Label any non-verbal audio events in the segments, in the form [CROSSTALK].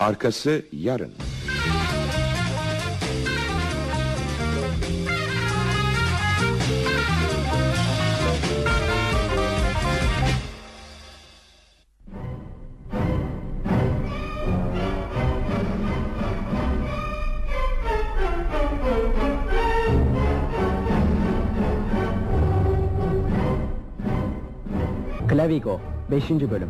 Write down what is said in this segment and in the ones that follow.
Arkası yarın. Clavigo 5. Bölüm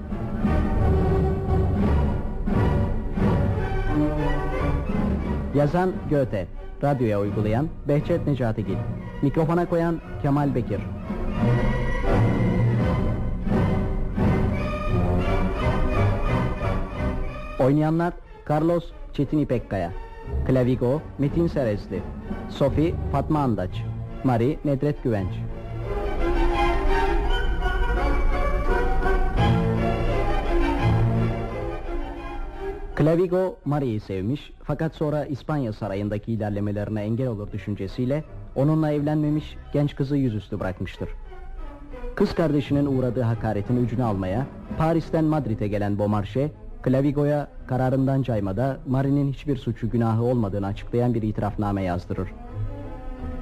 Yazan Göte Radyoya uygulayan Behçet Necatigil Mikrofona koyan Kemal Bekir. Oynayanlar Carlos Çetin İpekkaya Clavigo Metin Serezli Sophie Fatma Andaç Mari Nedret Güvenç Clavigo Maria'yı sevmiş fakat sonra İspanya sarayındaki ilerlemelerine engel olur düşüncesiyle onunla evlenmemiş genç kızı yüzüstü bırakmıştır. Kız kardeşinin uğradığı hakaretin öcünü almaya Paris'ten Madrid'e gelen Beaumarchais, Clavigo'ya kararından caymada Marie'nin hiçbir suçu günahı olmadığını açıklayan bir itirafname yazdırır.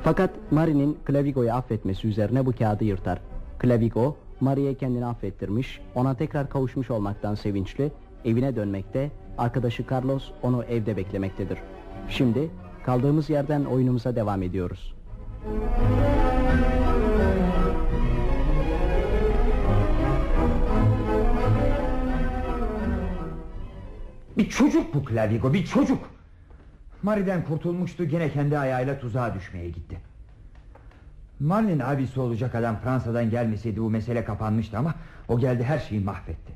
Fakat Marie'nin Clavigo'yu affetmesi üzerine bu kağıdı yırtar. Clavigo, Marie'ye kendini affettirmiş, ona tekrar kavuşmuş olmaktan sevinçli, evine dönmekte, arkadaşı Carlos onu evde beklemektedir. Şimdi kaldığımız yerden oyunumuza devam ediyoruz. Bir çocuk bu Clavigo bir çocuk Mari'den kurtulmuştu gene kendi ayağıyla tuzağa düşmeye gitti Mari'nin abisi olacak adam Fransa'dan gelmeseydi bu mesele kapanmıştı ama O geldi her şeyi mahvetti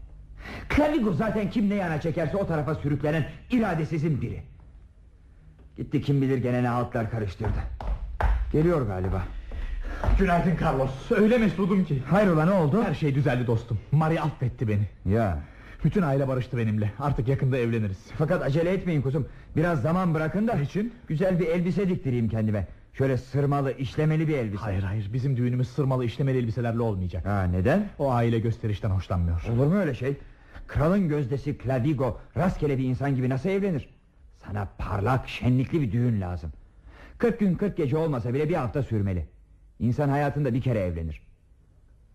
Clavigo zaten kim ne yana çekerse o tarafa sürüklenen iradesizin biri Gitti kim bilir gene ne altlar karıştırdı Geliyor galiba Günaydın Carlos. Öyle mesudum ki. Hayrola ne oldu? Her şey düzeldi dostum. Maria affetti beni. Ya Bütün aile barıştı benimle. Artık yakında evleniriz. Fakat acele etmeyin kuzum Biraz zaman bırakın da Niçin? Güzel bir elbise diktireyim kendime Şöyle sırmalı işlemeli bir elbise Hayır hayır bizim düğünümüz sırmalı işlemeli elbiselerle olmayacak. Ha neden? O aile gösterişten hoşlanmıyor. Olur mu öyle şey? Kralın gözdesi Clavigo rastgele bir insan gibi nasıl evlenir? Sana parlak, şenlikli bir düğün lazım. 40 gün 40 gece olmasa bile bir hafta sürmeli. İnsan hayatında bir kere evlenir.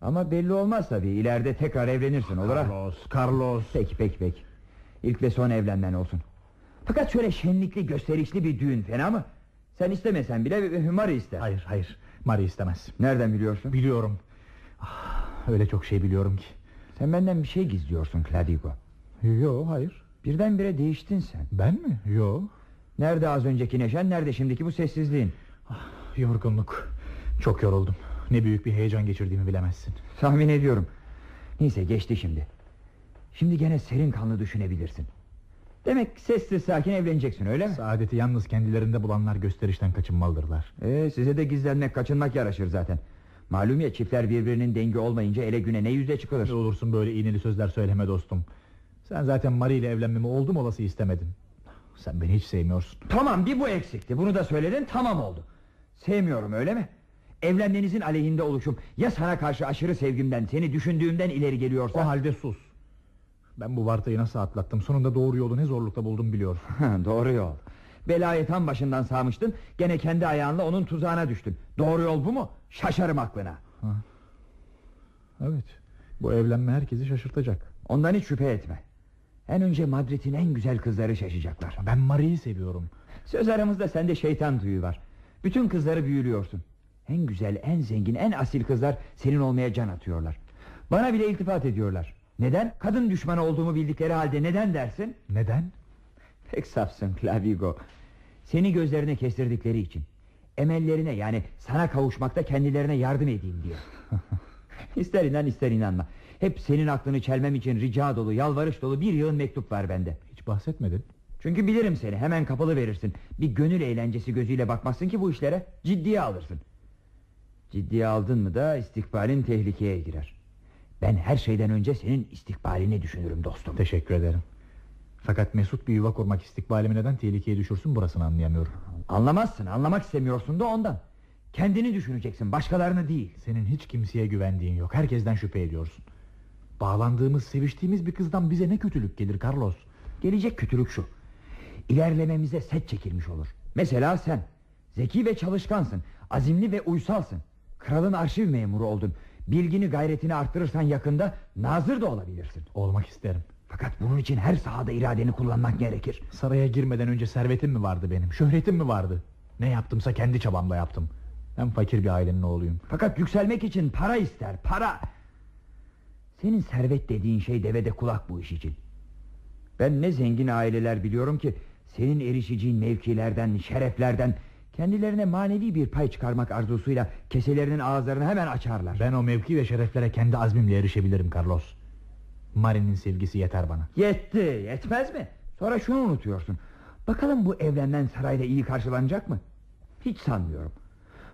Ama belli olmaz tabii. İleride tekrar evlenirsin olur? Carlos, Carlos. Peki peki peki. İlk ve son evlenmen olsun. Fakat şöyle şenlikli, gösterişli bir düğün fena mı? Sen istemesen bile Mari ister. Hayır hayır. Maria istemez. Nereden biliyorsun? Biliyorum. Ah, öyle çok şey biliyorum ki. Sen benden bir şey gizliyorsun Clavigo. Yo hayır. Birdenbire değiştin sen. Ben mi? Yo. Nerede az önceki neşen, nerede şimdiki bu sessizliğin? Yorgunluk. Çok yoruldum. Ne büyük bir heyecan geçirdiğimi bilemezsin. Tahmin ediyorum. Neyse geçti şimdi. Şimdi gene serin kanlı düşünebilirsin. Demek sessiz sakin evleneceksin öyle mi? Saadeti yalnız kendilerinde bulanlar gösterişten kaçınmalıdırlar. Ee, size de gizlenmek kaçınmak yaraşır zaten. Malum ya çiftler birbirinin dengi olmayınca ele güne ne yüzle çıkılır. Ne olursun böyle iğneli sözler söyleme dostum. Sen zaten Marie ile evlenmemi oldum olası istemedin. Sen beni hiç sevmiyorsun. Tamam bir bu eksikti bunu da söyledin tamam oldu. Sevmiyorum öyle mi? Evlenmenizin aleyhinde oluşum ya sana karşı aşırı sevgimden seni düşündüğümden ileri geliyorsa. O halde sus. Ben bu vartayı nasıl atlattım Sonunda doğru yolu ne zorlukta buldum biliyorum [LAUGHS] Doğru yol Belayı tam başından sağmıştın Gene kendi ayağınla onun tuzağına düştün. Doğru yol bu mu? Şaşarım aklına. Ha. Evet Bu evlenme herkesi şaşırtacak. Ondan hiç şüphe etme. En önce Madrid'in en güzel kızları şaşacaklar. Ben Marie'yi seviyorum. Söz aramızda sende şeytan tüyü var. Bütün kızları büyülüyorsun. En güzel, en zengin, en asil kızlar Senin olmaya can atıyorlar. Bana bile iltifat ediyorlar. Neden? Kadın düşmanı olduğumu bildikleri halde neden dersin? Neden? Pek safsın Clavigo Seni gözlerine kestirdikleri için. Emellerine yani sana kavuşmakta kendilerine yardım edeyim diye [LAUGHS] İster inan ister inanma. Hep senin aklını çelmem için rica dolu yalvarış dolu bir yığın mektup var bende. Hiç bahsetmedin. Çünkü bilirim seni hemen kapalı verirsin. Bir gönül eğlencesi gözüyle bakmazsın ki bu işlere Ciddiye alırsın. Ciddiye aldın mı da istikbalin tehlikeye girer. Ben her şeyden önce senin istikbalini düşünürüm dostum. Teşekkür ederim Fakat Mesut bir yuva kurmak istikbalimi neden tehlikeye düşürsün burasını anlayamıyorum Anlamazsın anlamak istemiyorsun da ondan Kendini düşüneceksin başkalarını değil Senin hiç kimseye güvendiğin yok Herkesten şüphe ediyorsun Bağlandığımız seviştiğimiz bir kızdan bize ne kötülük gelir Carlos Gelecek kötülük şu. İlerlememize set çekilmiş olur. Mesela sen. Zeki ve çalışkansın. Azimli ve uysalsın. Kralın arşiv memuru oldun. Bilgini gayretini arttırırsan yakında nazır da olabilirsin. Olmak isterim. Fakat bunun için her sahada iradeni kullanmak gerekir. Saraya girmeden önce servetim mi vardı benim? Şöhretim mi vardı? Ne yaptımsa kendi çabamla yaptım. Ben fakir bir ailenin oğluyum. Fakat yükselmek için para ister para. Senin servet dediğin şey devede kulak bu iş için. Ben ne zengin aileler biliyorum ki senin erişeceğin mevkilerden, şereflerden kendilerine manevi bir pay çıkarmak arzusuyla keselerinin ağızlarını hemen açarlar. Ben o mevki ve şereflere kendi azmimle erişebilirim Carlos. Mari'nin sevgisi yeter bana. Yetti, yetmez mi? Sonra şunu unutuyorsun. Bakalım bu evlenen sarayda iyi karşılanacak mı? Hiç sanmıyorum.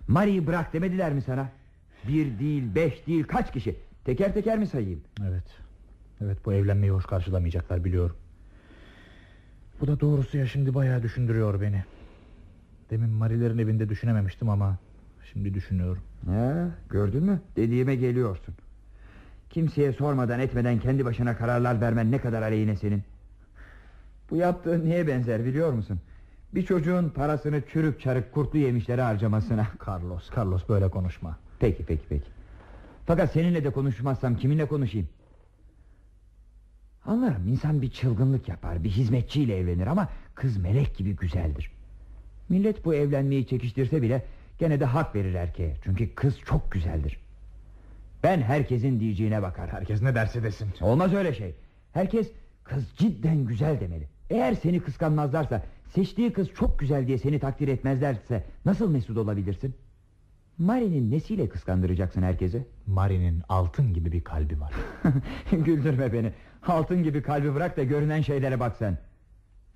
Mari'yi bırak demediler mi sana? Bir değil, beş değil, kaç kişi? Teker teker mi sayayım? Evet. Evet bu evlenmeyi hoş karşılamayacaklar biliyorum. Bu da doğrusu ya şimdi bayağı düşündürüyor beni. Demin Marilerin evinde düşünememiştim ama şimdi düşünüyorum. Ya, gördün mü? Dediğime geliyorsun. Kimseye sormadan etmeden kendi başına kararlar vermen ne kadar aleyhine senin. Bu yaptığın neye benzer biliyor musun? Bir çocuğun parasını çürük çarık kurtlu yemişlere harcamasına. [LAUGHS] Carlos, Carlos böyle konuşma. Peki peki peki. Fakat seninle de konuşmazsam kiminle konuşayım? Anlarım insan bir çılgınlık yapar Bir hizmetçiyle evlenir ama Kız melek gibi güzeldir Millet bu evlenmeyi çekiştirse bile Gene de hak verir erkeğe Çünkü kız çok güzeldir Ben herkesin diyeceğine bakar Herkes ne derse desin. Olmaz öyle şey. Herkes kız cidden güzel demeli. Eğer seni kıskanmazlarsa Seçtiği kız çok güzel diye seni takdir etmezlerse Nasıl mesut olabilirsin? Mari'nin nesiyle kıskandıracaksın herkese Mari'nin altın gibi bir kalbi var. [LAUGHS] Güldürme beni. Altın gibi kalbi bırak da görünen şeylere bak sen.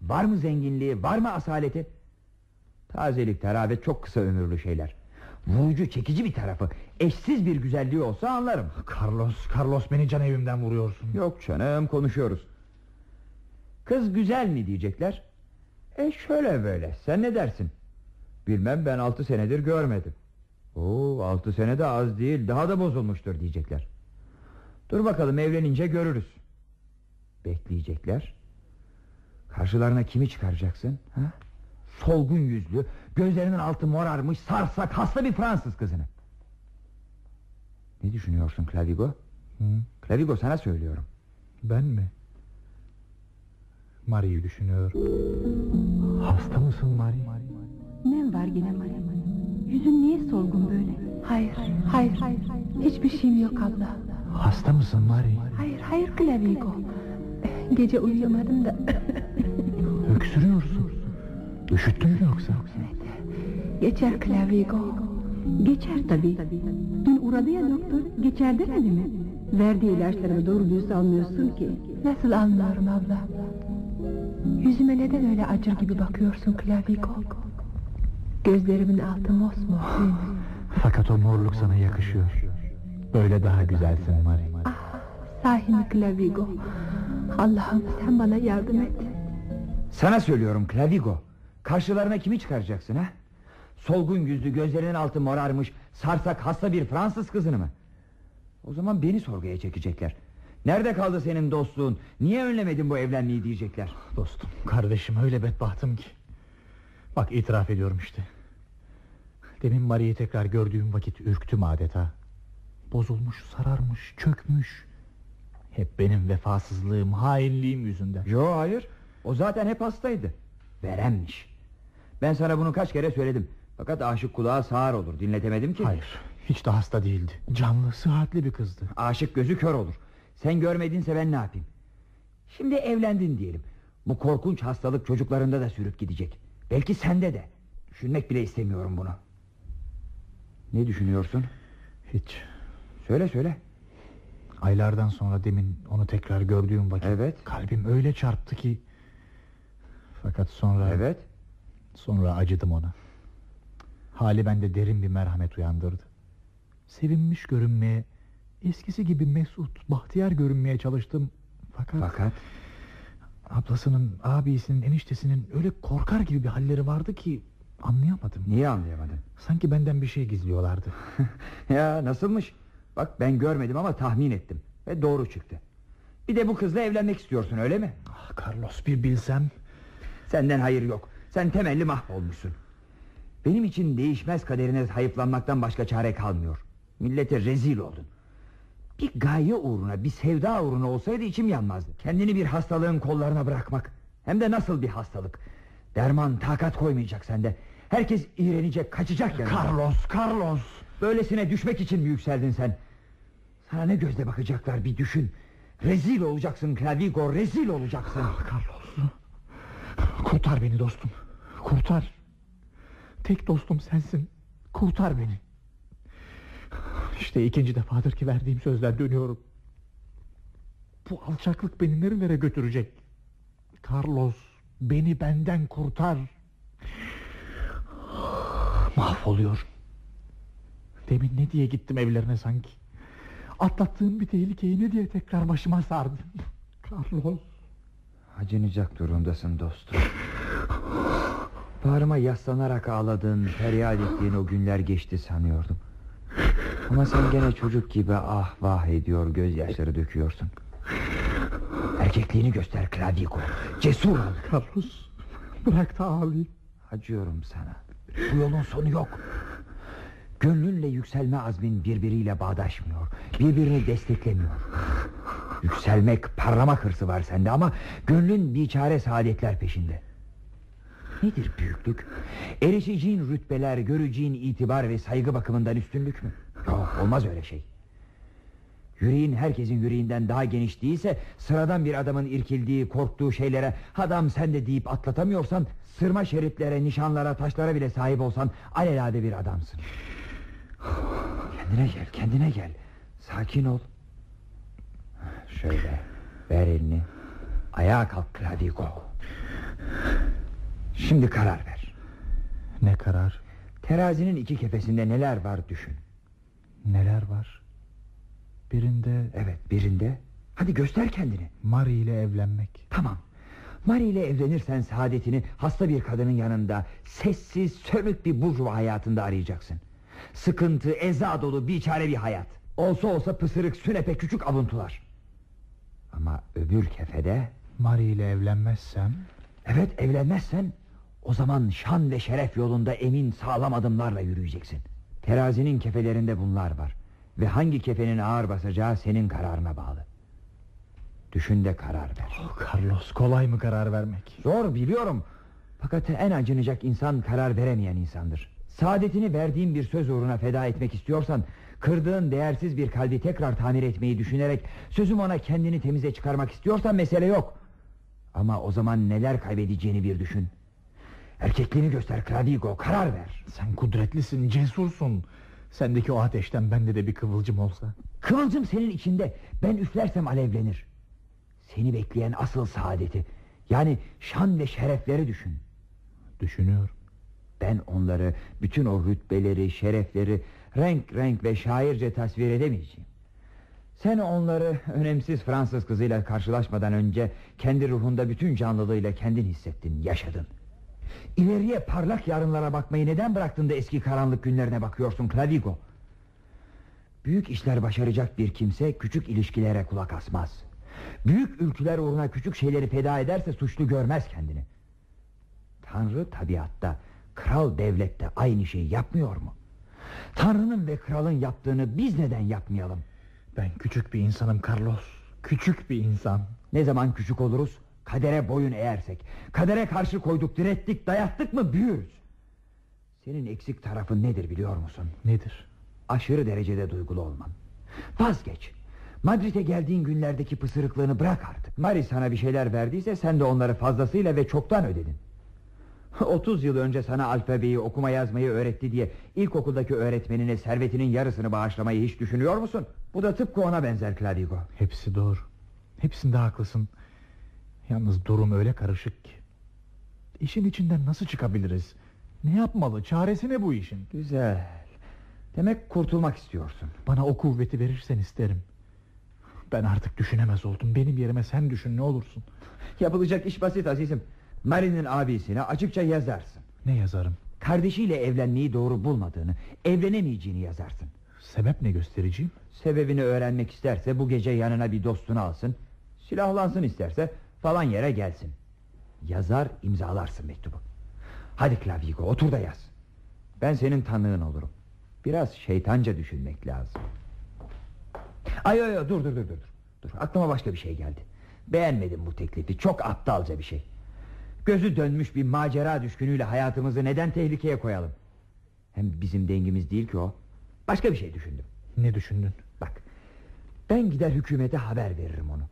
Var mı zenginliği var mı asaleti? Tazelik teravet çok kısa ömürlü şeyler Vurucu çekici bir tarafı. Eşsiz bir güzelliği olsa anlarım. Carlos, Carlos beni can evimden vuruyorsun. Yok canım konuşuyoruz. Kız güzel mi diyecekler? E şöyle böyle sen ne dersin? Bilmem ben altı senedir görmedim. Oo, altı sene de az değil daha da bozulmuştur diyecekler. Dur bakalım evlenince görürüz. Bekleyecekler. Karşılarına kimi çıkaracaksın ha? Solgun yüzlü Gözlerinin altı morarmış Sarsak hasta bir Fransız kızını Ne düşünüyorsun Clavigo Hı? Clavigo sana söylüyorum Ben mi? Mari'yi düşünüyorum. Hasta mısın Mari? Ne var yine Mari? Yüzün niye solgun böyle? Hayır, hayır, hayır. Hiçbir şeyim yok abla. Hasta mısın Mari? Hayır, hayır Clavigo. Gece uyuyamadım da. Öksürüyorsun. Üşüttün mü yoksa? Geçer Clavigo. Geçer tabii. Dün uğradı ya doktor. Geçer demedi mi? Verdiği ilaçlarımı doğru düz almıyorsun ki. Nasıl anlıyorum abla? Yüzüme neden öyle acır gibi bakıyorsun Clavigo? Gözlerimin altı mosmor değil mi? Fakat o morluk sana yakışıyor. Böyle daha güzelsin Mari. Sahi mi Clavigo? Allah'ım sen bana yardım et. Sana söylüyorum Clavigo Karşılarına kimi çıkaracaksın ha Solgun yüzlü gözlerinin altı morarmış Sarsak hasta bir Fransız kızını mı O zaman beni sorguya çekecekler Nerede kaldı senin dostluğun Niye önlemedin bu evlenmeyi diyecekler Dostum, kardeşim öyle bedbahtım ki. Bak itiraf ediyorum işte. Demin Mari'yi tekrar gördüğüm vakit ürktüm adeta. Bozulmuş, sararmış, çökmüş. Hep benim vefasızlığım, hainliğim yüzünden. Yo hayır O zaten hep hastaydı Veremmiş Ben sana bunu kaç kere söyledim. Fakat aşık kulağa sağır olur dinletemedim ki. Hayır, hiç de hasta değildi. Canlı, sıhhatli bir kızdı. Aşık gözü kör olur. Sen görmedinse ben ne yapayım? Şimdi evlendin diyelim. Bu korkunç hastalık çocuklarında da sürüp gidecek. Belki sende de. Düşünmek bile istemiyorum bunu. Ne düşünüyorsun? Hiç. Söyle söyle. Aylardan sonra demin onu tekrar gördüğüm vakit Evet. kalbim öyle çarptı ki. Fakat sonra Evet sonra acıdım ona. Hali bende derin bir merhamet uyandırdı. Sevinmiş görünmeye, eskisi gibi mesut, bahtiyar görünmeye çalıştım. Fakat, Fakat ablasının, abisinin, eniştesinin öyle korkar gibi bir halleri vardı ki anlayamadım. niye anlayamadın Sanki benden bir şey gizliyorlardı. [LAUGHS] Ya nasılmış Bak ben görmedim ama tahmin ettim Ve doğru çıktı Bir de bu kızla evlenmek istiyorsun öyle mi? Ah, Carlos bir bilsem. Senden hayır yok. Sen temelli mahvolmuşsun. Benim için değişmez kaderine hayıflanmaktan başka çare kalmıyor. Millete rezil oldun. Bir gaye uğruna, bir sevda uğruna olsaydı içim yanmazdı. Kendini bir hastalığın kollarına bırakmak. Hem de nasıl bir hastalık. Derman takat koymayacak sende. Herkes iğrenecek, kaçacak yanından. Carlos, Carlos. Böylesine düşmek için mi yükseldin sen? Sana ne gözle bakacaklar bir düşün. Rezil olacaksın Clavigo, rezil olacaksın. Carlos. Kurtar beni dostum. Kurtar. Tek dostum sensin. Kurtar beni. İşte ikinci defadır ki verdiğim sözden dönüyorum. Bu alçaklık beni nerelere götürecek? Carlos, beni benden kurtar. Mahvoluyorum. Demin ne diye gittim evlerine sanki? Atlattığım bir tehlikeyi ne diye tekrar başıma sardım? [LAUGHS] Carlos. Acınacak durumdasın dostum. Bağrıma yaslanarak ağladın, feryat ettiğin o günler geçti sanıyordum. Ama sen gene çocuk gibi ah vah ediyor, gözyaşları döküyorsun. Erkekliğini göster Clavico. Cesur ol. Carlos bırak da ağlayayım. Acıyorum sana. Bu yolun sonu yok. Gönlünle yükselme azmin birbiriyle bağdaşmıyor. Birbirini desteklemiyor. Yükselmek, parlamak hırsı var sende ama gönlün biçare saadetler peşinde. Nedir büyüklük? Erişeceğin rütbeler, göreceğin itibar ve saygı bakımından üstünlük mü? Yok, olmaz öyle şey. Yüreğin herkesin yüreğinden daha geniş değilse Sıradan bir adamın irkildiği korktuğu şeylere Adam sen de deyip atlatamıyorsan Sırma şeritlere nişanlara taşlara bile sahip olsan Alelade bir adamsın Kendine gel kendine gel. Sakin ol. Şöyle ver elini. Ayağa kalk Clavigo Şimdi karar ver. Ne karar? Terazinin iki kefesinde neler var düşün. Neler var? Birinde Evet birinde. Hadi göster kendini. Mari ile evlenmek. Tamam. Mary ile evlenirsen saadetini hasta bir kadının yanında Sessiz sönük bir burjuva hayatında arayacaksın Sıkıntı, eza dolu biçare bir hayat. Olsa olsa pısırık, sünepe küçük avuntular. Ama öbür kefede Mari ile evlenmezsem? Evet evlenmezsen O zaman şan ve şeref yolunda emin sağlam adımlarla yürüyeceksin. Terazinin kefelerinde bunlar var. Ve hangi kefenin ağır basacağı senin kararına bağlı. Düşün de karar ver. Oh, Carlos kolay mı karar vermek? Zor biliyorum. Fakat en acınacak insan karar veremeyen insandır Saadetini verdiğin bir söz uğruna feda etmek istiyorsan Kırdığın değersiz bir kalbi tekrar tamir etmeyi düşünerek Sözüm ona kendini temize çıkarmak istiyorsan mesele yok. Ama o zaman neler kaybedeceğini bir düşün. Erkekliğini göster Clavigo karar ver. Sen kudretlisin cesursun Sendeki o ateşten bende de bir kıvılcım olsa. Kıvılcım senin içinde. Ben üflersem alevlenir. Seni bekleyen asıl saadeti. Yani şan ve şerefleri düşün. Düşünüyorum Ben onları bütün o rütbeleri şerefleri Renk renk ve şairce tasvir edemeyeceğim Sen onları önemsiz Fransız kızıyla karşılaşmadan önce Kendi ruhunda bütün canlılığıyla kendin hissettin yaşadın İleriye parlak yarınlara bakmayı neden bıraktın da eski karanlık günlerine bakıyorsun Clavigo? Büyük işler başaracak bir kimse küçük ilişkilere kulak asmaz. Büyük ülküler uğruna küçük şeyleri feda ederse suçlu görmez kendini. Tanrı tabiatta, kral devlette aynı şeyi yapmıyor mu? Tanrı'nın ve kralın yaptığını biz neden yapmayalım? Ben küçük bir insanım Carlos. Küçük bir insan. Ne zaman küçük oluruz? Kadere boyun eğersek. Kadere karşı koyduk direttik dayattık mı büyürüz. Senin eksik tarafın nedir biliyor musun? Nedir? Aşırı derecede duygulu olman. Vazgeç. Madrid'e geldiğin günlerdeki pısırıklığını bırak artık. Mari sana bir şeyler verdiyse sen de onları fazlasıyla ve çoktan ödedin [LAUGHS] 30 yıl önce sana alfabeyi okuma yazmayı öğretti diye İlkokuldaki öğretmenine servetinin yarısını bağışlamayı hiç düşünüyor musun? Bu da tıpkı ona benzer Clavigo. Hepsi doğru. Hepsinde haklısın. Yalnız durum öyle karışık ki. İşin içinden nasıl çıkabiliriz? Ne yapmalı? Çaresi ne bu işin? Güzel. Demek kurtulmak istiyorsun. Bana o kuvveti verirsen isterim. Ben artık düşünemez oldum. Benim yerime sen düşün ne olursun. Yapılacak iş basit azizim Mary'nin abisine açıkça yazarsın Ne yazarım Kardeşiyle evlenmeyi doğru bulmadığını Evlenemeyeceğini yazarsın Sebep ne göstereceğim Sebebini öğrenmek isterse bu gece yanına bir dostunu alsın Silahlansın isterse falan yere gelsin. Yazar imzalarsın mektubu. Hadi Clavigo otur da yaz. Ben senin tanığın olurum. Biraz şeytanca düşünmek lazım. Ay ay ay dur dur dur dur. Dur aklıma başka bir şey geldi. Beğenmedim bu teklifi. Çok aptalca bir şey. Gözü dönmüş bir macera düşkünüyle hayatımızı neden tehlikeye koyalım? Hem bizim dengimiz değil ki o. Başka bir şey düşündüm. Ne düşündün? Bak. Ben gider hükümete haber veririm onu.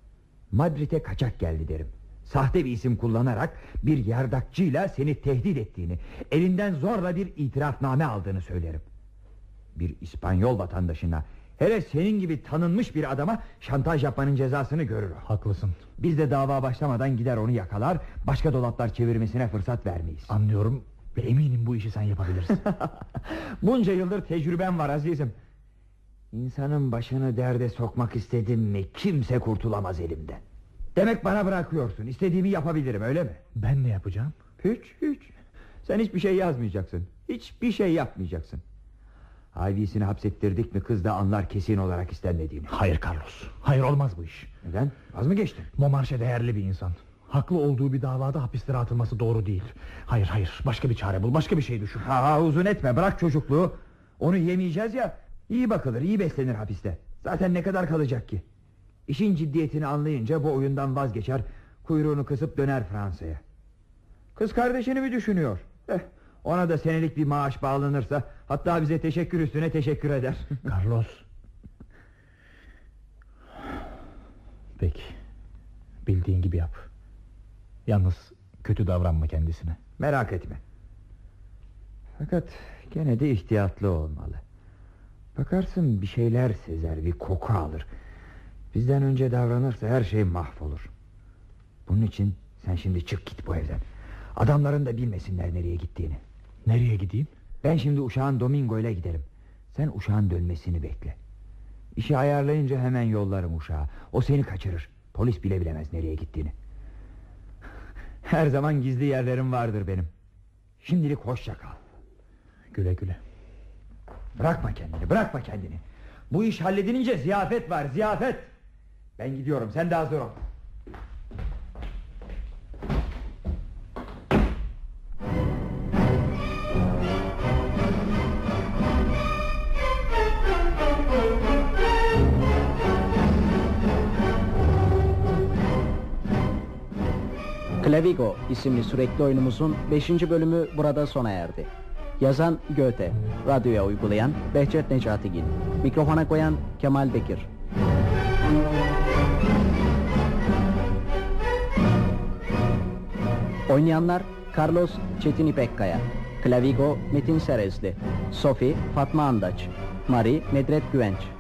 Madrid'e kaçak geldi derim. Sahte bir isim kullanarak bir yardakçıyla seni tehdit ettiğini, elinden zorla bir itirafname aldığını söylerim. Bir İspanyol vatandaşına, hele senin gibi tanınmış bir adama şantaj yapmanın cezasını görür o. Haklısın. Biz de dava başlamadan gider onu yakalar, başka dolaplar çevirmesine fırsat vermeyiz. Anlıyorum ve eminim bu işi sen yapabilirsin. [LAUGHS] Bunca yıldır tecrübem var azizim. İnsanın başını derde sokmak istedim mi kimse kurtulamaz elimden. Demek bana bırakıyorsun. İstediğimi yapabilirim öyle mi? ben ne yapacağım? Hiç hiç. Sen hiçbir şey yazmayacaksın. Hiçbir şey yapmayacaksın. Ivy'sini hapsettirdik mi kız da anlar kesin olarak istenmediğini. Hayır Carlos. Hayır olmaz bu iş. Neden? Az mı geçtin? Momarşe değerli bir insan. Haklı olduğu bir davada hapislere atılması doğru değil. Hayır hayır başka bir çare bul başka bir şey düşün. Ha, ha uzun etme bırak çocukluğu. Onu yemeyeceğiz ya. İyi bakılır iyi beslenir hapiste. Zaten ne kadar kalacak ki? İşin ciddiyetini anlayınca bu oyundan vazgeçer. Kuyruğunu kısıp döner Fransa'ya. Kız kardeşini mi düşünüyor? Eh, ona da senelik bir maaş bağlanırsa hatta bize teşekkür üstüne teşekkür eder. [LAUGHS] Carlos. Peki. Bildiğin gibi yap. Yalnız kötü davranma kendisine. Merak etme. Fakat gene de ihtiyatlı olmalı. Bakarsın bir şeyler sezer, bir koku alır. Bizden önce davranırsa her şey mahvolur. Bunun için sen şimdi çık git bu evden. Adamların da bilmesinler nereye gittiğini. Nereye gideyim? Ben şimdi uşağın Domingo ile giderim. Sen uşağın dönmesini bekle. İşi ayarlayınca hemen yollarım uşağı. O seni kaçırır. Polis bile bilemez nereye gittiğini. [LAUGHS] Her zaman gizli yerlerim vardır benim. Şimdilik hoşça kal. Güle güle. Bırakma kendini, bırakma kendini. Bu iş halledilince ziyafet var, ziyafet. Ben gidiyorum, sen de hazır ol. Clavigo isimli sürekli oyunumuzun 5. bölümü burada sona erdi. Yazan Göte, radyoya uygulayan Behçet Necatigil, mikrofona koyan Kemal Bekir. Oynayanlar Carlos Çetin İpekkaya, Clavigo Metin Serezli, Sophie Fatma Andaç, Mari Nedret Güvenç.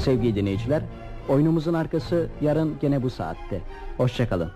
Sevgili dinleyiciler, oyunumuzun arkası yarın gene bu saatte. Hoşçakalın.